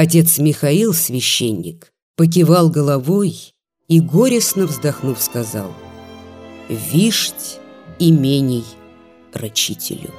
Отец Михаил, священник, покивал головой и, горестно вздохнув, сказал «Вишть имений рачителю».